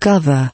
cover.